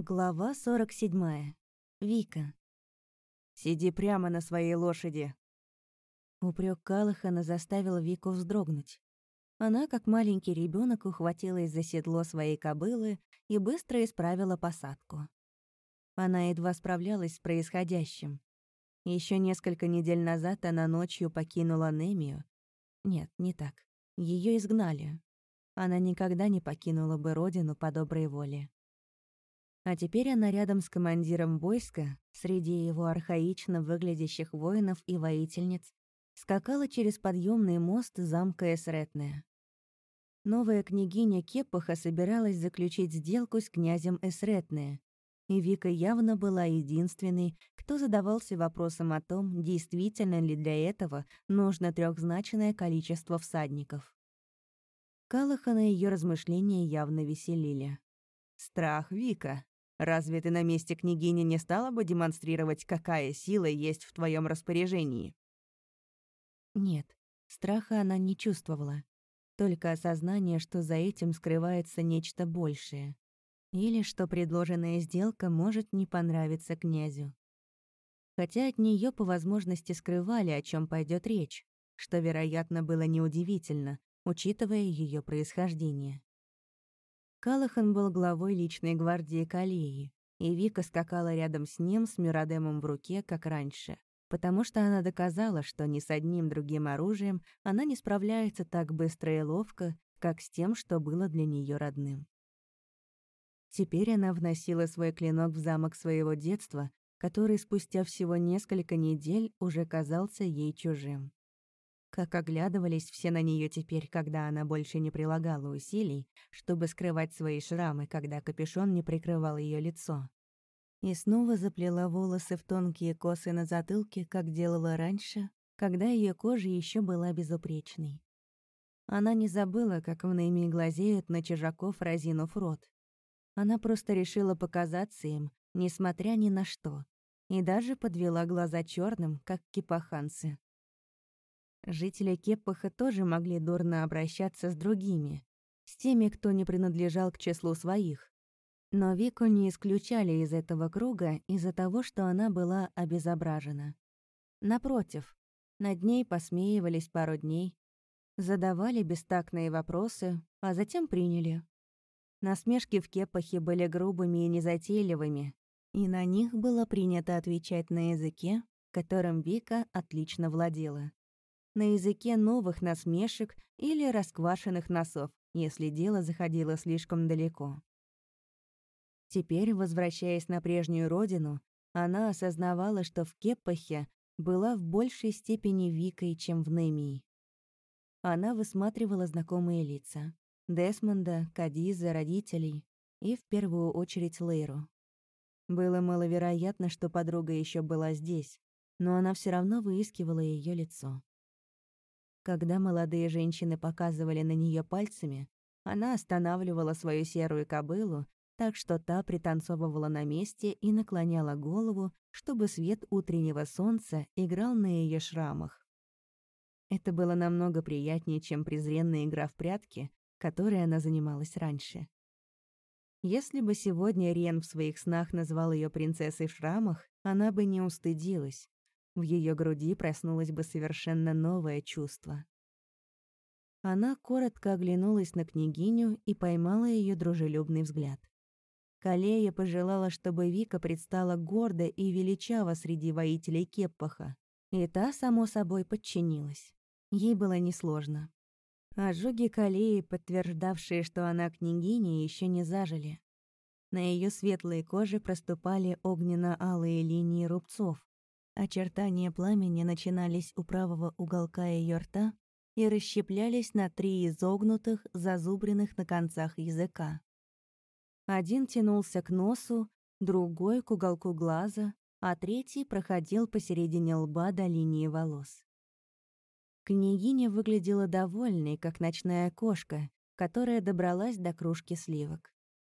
Глава 47. Вика. «Сиди прямо на своей лошади!» Упрек Калахана заставил Вику вздрогнуть. Она, как маленький ребенок, ухватилась за седло своей кобылы и быстро исправила посадку. Она едва справлялась с происходящим. Еще несколько недель назад она ночью покинула Немию. Нет, не так. Ее изгнали. Она никогда не покинула бы родину по доброй воле. А теперь она рядом с командиром войска, среди его архаично выглядящих воинов и воительниц, скакала через подъемный мост замка Эсретная. Новая княгиня Кепаха собиралась заключить сделку с князем Эсретная, и Вика явно была единственной, кто задавался вопросом о том, действительно ли для этого нужно трехзначное количество всадников. Калахана ее размышления явно веселили. «Страх, Вика. Разве ты на месте княгини не стала бы демонстрировать, какая сила есть в твоем распоряжении? Нет, страха она не чувствовала. Только осознание, что за этим скрывается нечто большее. Или что предложенная сделка может не понравиться князю. Хотя от нее по возможности скрывали, о чем пойдет речь, что, вероятно, было неудивительно, учитывая ее происхождение. Калахан был главой личной гвардии Калеи, и Вика скакала рядом с ним с Мюрадемом в руке, как раньше, потому что она доказала, что ни с одним другим оружием она не справляется так быстро и ловко, как с тем, что было для нее родным. Теперь она вносила свой клинок в замок своего детства, который спустя всего несколько недель уже казался ей чужим. Как оглядывались все на нее теперь, когда она больше не прилагала усилий, чтобы скрывать свои шрамы, когда капюшон не прикрывал ее лицо. И снова заплела волосы в тонкие косы на затылке, как делала раньше, когда ее кожа еще была безупречной. Она не забыла, как в Нейме глазеют на чужаков, разинув рот. Она просто решила показаться им, несмотря ни на что, и даже подвела глаза черным, как кипаханцы. Жители Кеппаха тоже могли дурно обращаться с другими, с теми, кто не принадлежал к числу своих. Но Вику не исключали из этого круга из-за того, что она была обезображена. Напротив, над ней посмеивались пару дней, задавали бестактные вопросы, а затем приняли. Насмешки в Кепахе были грубыми и незатейливыми, и на них было принято отвечать на языке, которым Вика отлично владела на языке новых насмешек или расквашенных носов, если дело заходило слишком далеко. Теперь, возвращаясь на прежнюю родину, она осознавала, что в Кеппахе была в большей степени Викой, чем в Немии. Она высматривала знакомые лица. Десмонда, Кадиза, родителей и, в первую очередь, Лейру. Было маловероятно, что подруга еще была здесь, но она все равно выискивала ее лицо. Когда молодые женщины показывали на нее пальцами, она останавливала свою серую кобылу, так что та пританцовывала на месте и наклоняла голову, чтобы свет утреннего солнца играл на ее шрамах. Это было намного приятнее, чем презренная игра в прятки, которой она занималась раньше. Если бы сегодня Рен в своих снах назвал ее принцессой в шрамах, она бы не устыдилась в ее груди проснулось бы совершенно новое чувство. Она коротко оглянулась на княгиню и поймала ее дружелюбный взгляд. Калея пожелала, чтобы Вика предстала гордо и величаво среди воителей Кеппаха, и та, само собой, подчинилась. Ей было несложно. Ожоги Калеи, подтверждавшие, что она княгиня, еще не зажили. На ее светлой коже проступали огненно-алые линии рубцов, Очертания пламени начинались у правого уголка ее рта и расщеплялись на три изогнутых, зазубренных на концах языка. Один тянулся к носу, другой — к уголку глаза, а третий проходил посередине лба до линии волос. Княгиня выглядела довольной, как ночная кошка, которая добралась до кружки сливок.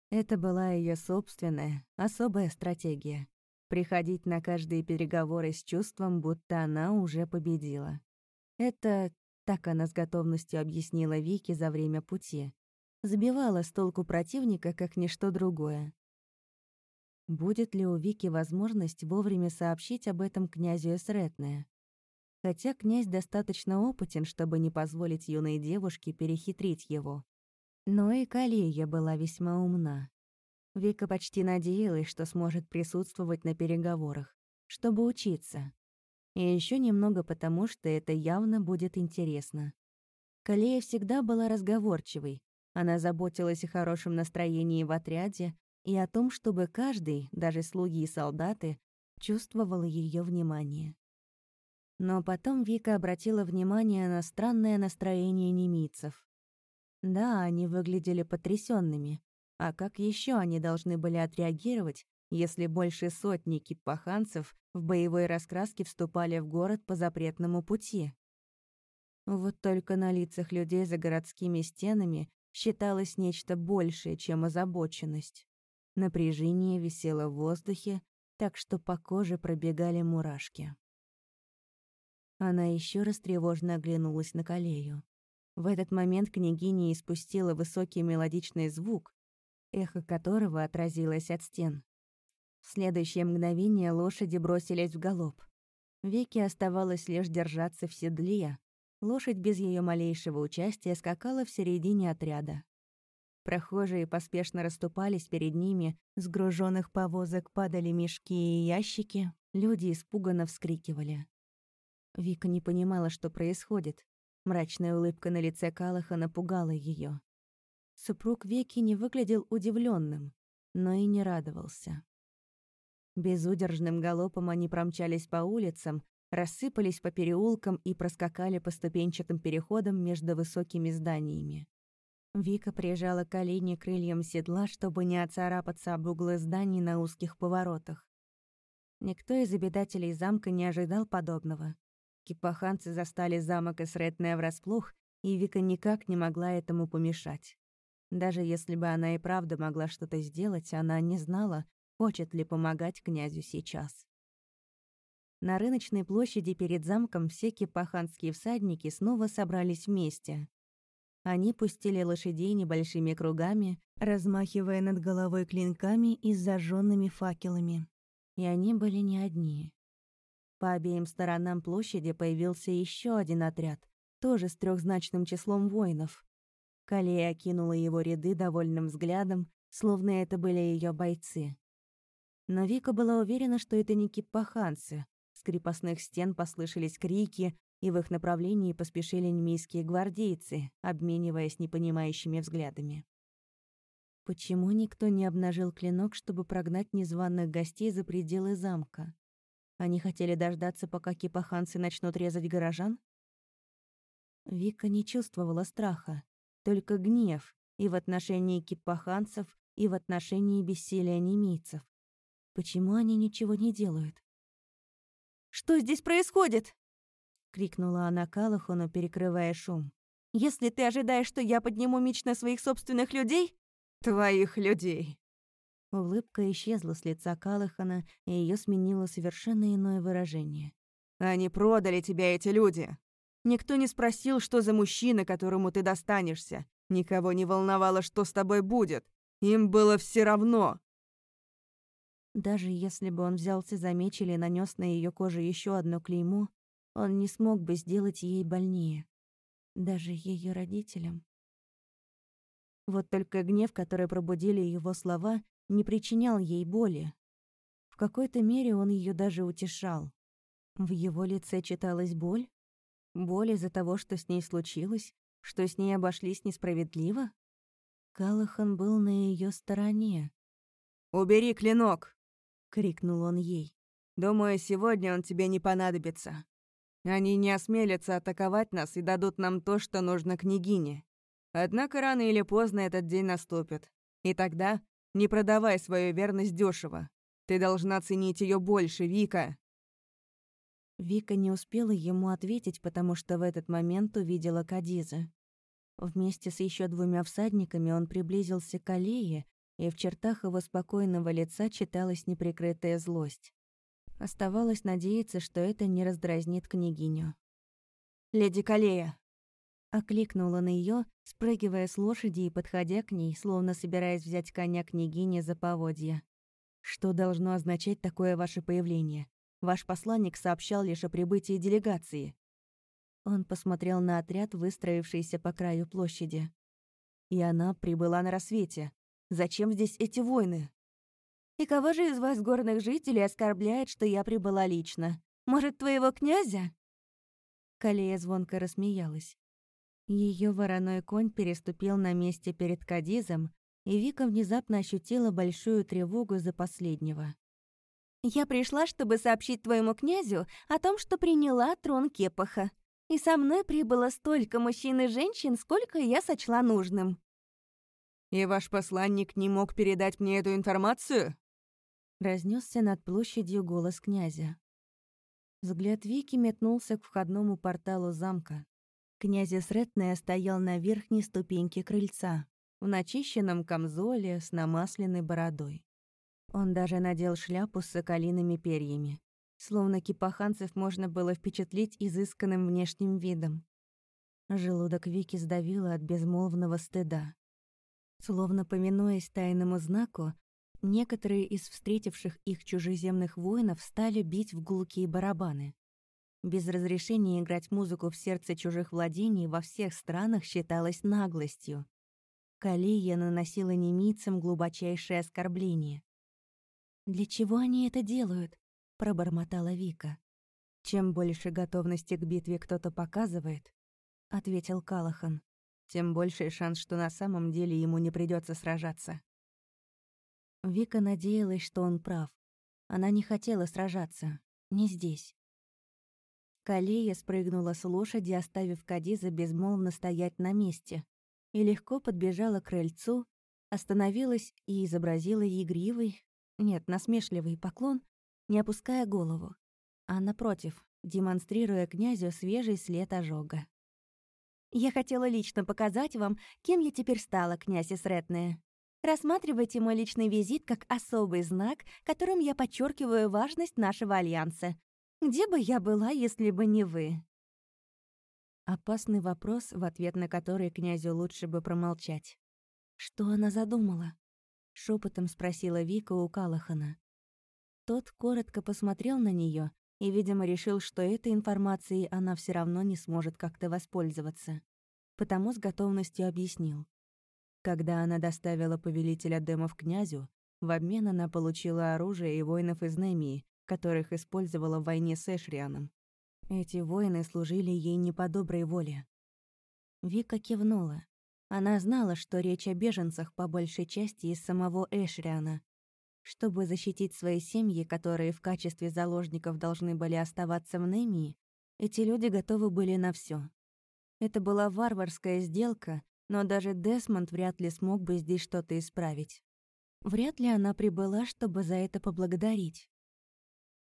Это была ее собственная, особая стратегия приходить на каждые переговоры с чувством, будто она уже победила. Это, так она с готовностью объяснила Вике за время пути, сбивала с толку противника, как ничто другое. Будет ли у Вики возможность вовремя сообщить об этом князю Эсретне? Хотя князь достаточно опытен, чтобы не позволить юной девушке перехитрить его. Но и Калия была весьма умна. Вика почти надеялась, что сможет присутствовать на переговорах, чтобы учиться. И еще немного потому, что это явно будет интересно. Калея всегда была разговорчивой. Она заботилась о хорошем настроении в отряде, и о том, чтобы каждый, даже слуги и солдаты, чувствовал ее внимание. Но потом Вика обратила внимание на странное настроение немицев. Да, они выглядели потрясенными. А как еще они должны были отреагировать, если больше сотни кипаханцев в боевой раскраске вступали в город по запретному пути? Вот только на лицах людей за городскими стенами считалось нечто большее, чем озабоченность. Напряжение висело в воздухе, так что по коже пробегали мурашки. Она еще раз тревожно оглянулась на Калею. В этот момент княгиня испустила высокий мелодичный звук, эхо которого отразилось от стен. В следующее мгновение лошади бросились в галоп. Веки оставалось лишь держаться в седле. Лошадь без ее малейшего участия скакала в середине отряда. Прохожие поспешно расступались перед ними, с груженных повозок падали мешки и ящики, люди испуганно вскрикивали. Вика не понимала, что происходит. Мрачная улыбка на лице Калаха напугала ее. Супруг Веки не выглядел удивленным, но и не радовался. Безудержным галопом они промчались по улицам, рассыпались по переулкам и проскакали по ступенчатым переходам между высокими зданиями. Вика прижала колени крыльям седла, чтобы не оцарапаться об углы зданий на узких поворотах. Никто из обитателей замка не ожидал подобного. Кипаханцы застали замок Эсретная врасплох, и Вика никак не могла этому помешать. Даже если бы она и правда могла что-то сделать, она не знала, хочет ли помогать князю сейчас. На рыночной площади перед замком все кипаханские всадники снова собрались вместе. Они пустили лошадей небольшими кругами, размахивая над головой клинками и зажженными факелами. И они были не одни. По обеим сторонам площади появился еще один отряд, тоже с трехзначным числом воинов. Калия окинула его ряды довольным взглядом, словно это были ее бойцы. Но Вика была уверена, что это не кипаханцы. С крепостных стен послышались крики, и в их направлении поспешили немийские гвардейцы, обмениваясь непонимающими взглядами. Почему никто не обнажил клинок, чтобы прогнать незваных гостей за пределы замка? Они хотели дождаться, пока кипаханцы начнут резать горожан? Вика не чувствовала страха, только гнев и в отношении кипаханцев, и в отношении бессилия немийцев. Почему они ничего не делают? «Что здесь происходит?» — крикнула она Калахону, перекрывая шум. «Если ты ожидаешь, что я подниму меч на своих собственных людей...» «Твоих людей!» Улыбка исчезла с лица Калахана, и ее сменило совершенно иное выражение. «Они продали тебя, эти люди! Никто не спросил, что за мужчина, которому ты достанешься. Никого не волновало, что с тобой будет. Им было все равно!» Даже если бы он взялся за меч или нанес на ее коже еще одно клеймо, он не смог бы сделать ей больнее. Даже ее родителям. Вот только гнев, который пробудили его слова, не причинял ей боли. В какой-то мере он ее даже утешал. В его лице читалась боль? Боль из-за того, что с ней случилось? Что с ней обошлись несправедливо? Калахан был на ее стороне. «Убери клинок!» — крикнул он ей. «Думаю, сегодня он тебе не понадобится. Они не осмелятся атаковать нас и дадут нам то, что нужно княгине. Однако рано или поздно этот день наступит. И тогда не продавай свою верность дешево. Ты должна ценить ее больше, Вика. Вика не успела ему ответить, потому что в этот момент увидела Кадиза. Вместе с еще двумя всадниками он приблизился к аллее, и в чертах его спокойного лица читалась неприкрытая злость. Оставалось надеяться, что это не раздразнит княгиню. «Леди Калея!» Окликнула на ее, спрыгивая с лошади и подходя к ней, словно собираясь взять коня княгини за поводья. Что должно означать такое ваше появление? Ваш посланник сообщал лишь о прибытии делегации. Он посмотрел на отряд, выстроившийся по краю площади. И она прибыла на рассвете. Зачем здесь эти войны? И кого же из вас, горных жителей, оскорбляет, что я прибыла лично? Может, твоего князя?» Калея звонко рассмеялась. Ее вороной конь переступил на месте перед Кадизом, и Вика внезапно ощутила большую тревогу за последнего. «Я пришла, чтобы сообщить твоему князю о том, что приняла трон Кепаха. И со мной прибыло столько мужчин и женщин, сколько я сочла нужным». «И ваш посланник не мог передать мне эту информацию?» Разнесся над площадью голос князя. Взгляд Вики метнулся к входному порталу замка. Князь Сретная стоял на верхней ступеньке крыльца, в начищенном камзоле с намасленной бородой. Он даже надел шляпу с соколиными перьями. Словно кипаханцев можно было впечатлить изысканным внешним видом. Желудок Вики сдавило от безмолвного стыда. Словно поминуясь тайному знаку, Некоторые из встретивших их чужеземных воинов стали бить в гулкие барабаны. Без разрешения играть музыку в сердце чужих владений во всех странах считалось наглостью. Калия наносила немийцам глубочайшее оскорбление. «Для чего они это делают?» — пробормотала Вика. «Чем больше готовности к битве кто-то показывает», — ответил Калахан, «тем больше шанс, что на самом деле ему не придется сражаться». Вика надеялась, что он прав. Она не хотела сражаться. Не здесь. Калея спрыгнула с лошади, оставив Кадиза безмолвно стоять на месте, и легко подбежала к крыльцу, остановилась и изобразила игривый, нет, насмешливый поклон, не опуская голову, а напротив, демонстрируя князю свежий след ожога. «Я хотела лично показать вам, кем я теперь стала, князь Исретная. Рассматривайте мой личный визит как особый знак, которым я подчеркиваю важность нашего альянса. Где бы я была, если бы не вы?» Опасный вопрос, в ответ на который князю лучше бы промолчать. «Что она задумала?» — шепотом спросила Вика у Калахана. Тот коротко посмотрел на нее и, видимо, решил, что этой информацией она все равно не сможет как-то воспользоваться. Потому с готовностью объяснил. Когда она доставила повелителя демов князю, в обмен она получила оружие и воинов из Немии, которых использовала в войне с Эшрианом. Эти воины служили ей не по доброй воле. Вика кивнула. Она знала, что речь о беженцах по большей части из самого Эшриана. Чтобы защитить свои семьи, которые в качестве заложников должны были оставаться в Немии, эти люди готовы были на все. Это была варварская сделка, но даже Десмонд вряд ли смог бы здесь что-то исправить. Вряд ли она прибыла, чтобы за это поблагодарить.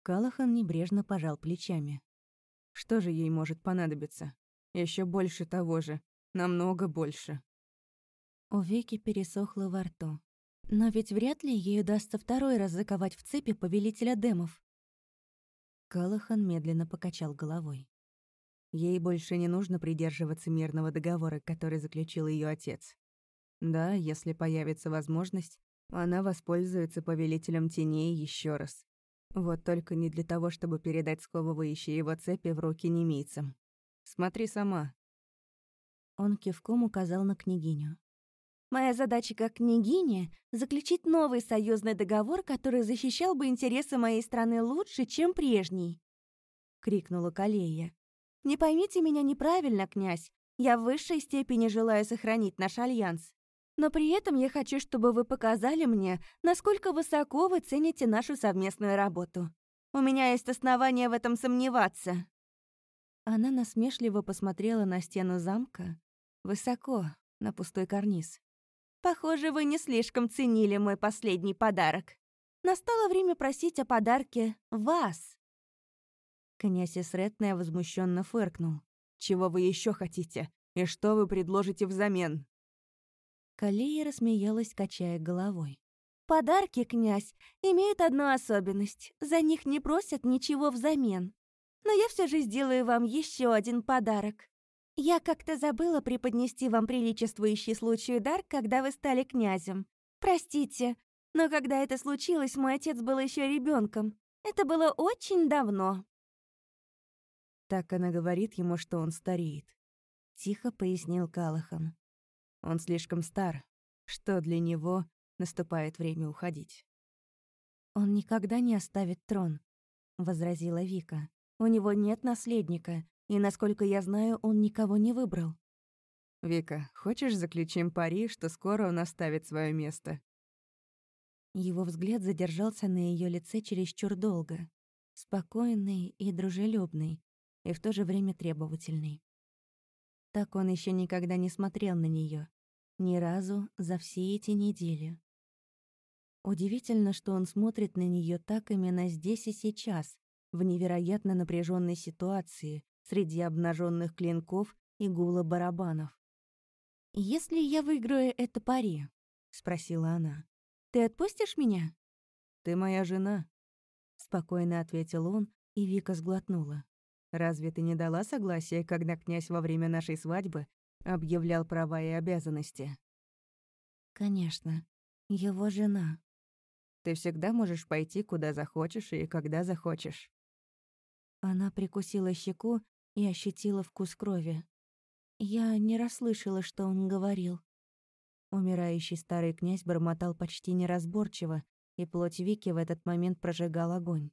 Калахан небрежно пожал плечами. Что же ей может понадобиться? Еще больше того же. Намного больше. У Веки пересохло во рту. Но ведь вряд ли ей удастся второй раз заковать в цепи повелителя демов. Калахан медленно покачал головой. Ей больше не нужно придерживаться мирного договора, который заключил ее отец. Да, если появится возможность, она воспользуется повелителем теней еще раз. Вот только не для того, чтобы передать сковывающие его цепи в руки немийцам. Смотри сама. Он кивком указал на княгиню. Моя задача как княгиня — заключить новый союзный договор, который защищал бы интересы моей страны лучше, чем прежний. Крикнула Калея. Не поймите меня неправильно, князь. Я в высшей степени желаю сохранить наш альянс. Но при этом я хочу, чтобы вы показали мне, насколько высоко вы цените нашу совместную работу. У меня есть основания в этом сомневаться». Она насмешливо посмотрела на стену замка, высоко, на пустой карниз. «Похоже, вы не слишком ценили мой последний подарок. Настало время просить о подарке вас». Князь Исретная возмущенно фыркнул. «Чего вы еще хотите? И что вы предложите взамен?» Калия рассмеялась, качая головой. «Подарки, князь, имеют одну особенность. За них не просят ничего взамен. Но я все же сделаю вам еще один подарок. Я как-то забыла преподнести вам приличествующий случаю дар, когда вы стали князем. Простите, Но когда это случилось, мой отец был еще ребенком. Это было очень давно. Так она говорит ему, что он стареет. Тихо пояснил Калахан. Он слишком стар, что для него наступает время уходить. «Он никогда не оставит трон», — возразила Вика. «У него нет наследника, и, насколько я знаю, он никого не выбрал». «Вика, хочешь заключим пари, что скоро он оставит свое место?» Его взгляд задержался на ее лице чересчур долго. Спокойный и дружелюбный, и в то же время требовательный. Так он еще никогда не смотрел на нее, ни разу за все эти недели. Удивительно, что он смотрит на нее так именно здесь и сейчас, в невероятно напряженной ситуации, среди обнаженных клинков и гула барабанов. «Если я выиграю это пари?» — спросила она. «Ты отпустишь меня?» «Ты моя жена», — спокойно ответил он, и Вика сглотнула. «Разве ты не дала согласия, когда князь во время нашей свадьбы объявлял права и обязанности?» «Конечно, его жена», ты всегда можешь пойти, куда захочешь и когда захочешь». Она прикусила щеку и ощутила вкус крови. Я не расслышала, что он говорил. Умирающий старый князь бормотал почти неразборчиво, и плоть Вики в этот момент прожигал огонь.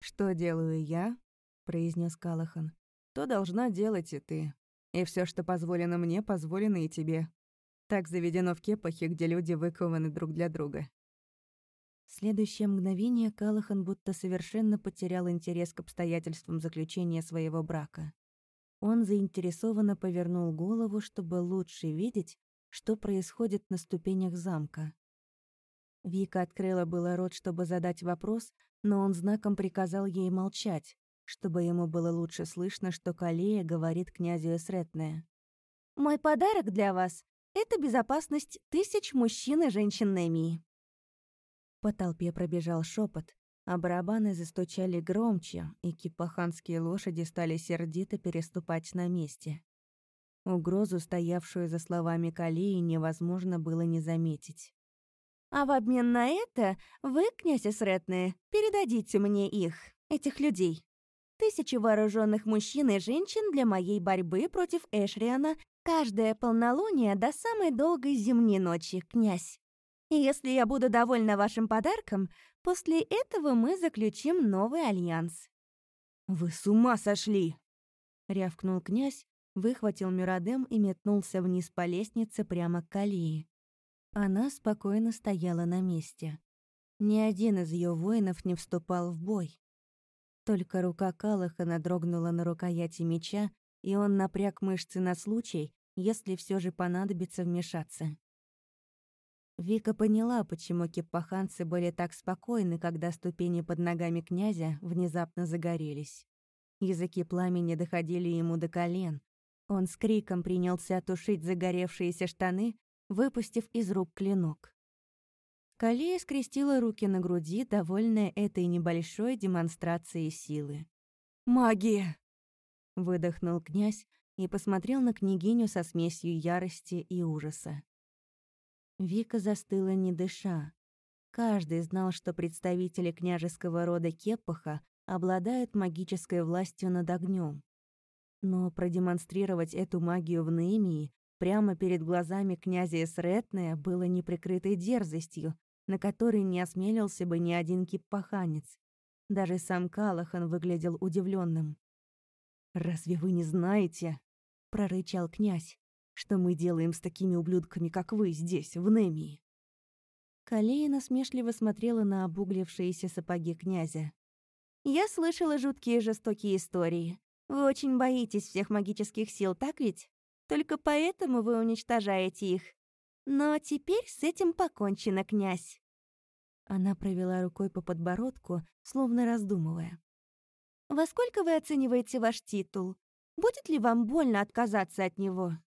«Что делаю я?» — произнес Калахан. «То должна делать и ты. И все, что позволено мне, позволено и тебе. Так заведено в кепахе, где люди выкованы друг для друга. Следующее мгновение Калахан будто совершенно потерял интерес к обстоятельствам заключения своего брака. Он заинтересованно повернул голову, чтобы лучше видеть, что происходит на ступенях замка. Вика открыла было рот, чтобы задать вопрос, но он знаком приказал ей молчать, чтобы ему было лучше слышно, что Калея говорит князю Эсретная. «Мой подарок для вас — это безопасность тысяч мужчин и женщин Немии. По толпе пробежал шепот, а барабаны застучали громче, и кипаханские лошади стали сердито переступать на месте. Угрозу, стоявшую за словами Калии, невозможно было не заметить. «А в обмен на это вы, князь Исретные, передадите мне их, этих людей. Тысячи вооруженных мужчин и женщин для моей борьбы против Эшриана каждое полнолуние до самой долгой зимней ночи, князь. Если я буду довольна вашим подарком, после этого мы заключим новый альянс». «Вы с ума сошли!» — рявкнул князь, выхватил Мюрадем и метнулся вниз по лестнице прямо к Калии. Она спокойно стояла на месте. Ни один из ее воинов не вступал в бой. Только рука Калаха дрогнула на рукояти меча, и он напряг мышцы на случай, если все же понадобится вмешаться. Вика поняла, почему киппаханцы были так спокойны, когда ступени под ногами князя внезапно загорелись. Языки пламени доходили ему до колен. Он с криком принялся тушить загоревшиеся штаны, выпустив из рук клинок. Калия скрестила руки на груди, довольная этой небольшой демонстрацией силы. «Магия!» — выдохнул князь и посмотрел на княгиню со смесью ярости и ужаса. Вика застыла, не дыша. Каждый знал, что представители княжеского рода Кеппаха обладают магической властью над огнем. Но продемонстрировать эту магию в Неемии прямо перед глазами князя Эсретная было неприкрытой дерзостью, на которой не осмелился бы ни один киппаханец. Даже сам Калахан выглядел удивленным. «Разве вы не знаете?» — прорычал князь. Что мы делаем с такими ублюдками, как вы, здесь, в Немии?» Калея насмешливо смотрела на обуглившиеся сапоги князя. «Я слышала жуткие жестокие истории. Вы очень боитесь всех магических сил, так ведь? Только поэтому вы уничтожаете их. Но теперь с этим покончено, князь». Она провела рукой по подбородку, словно раздумывая. «Во сколько вы оцениваете ваш титул? Будет ли вам больно отказаться от него?»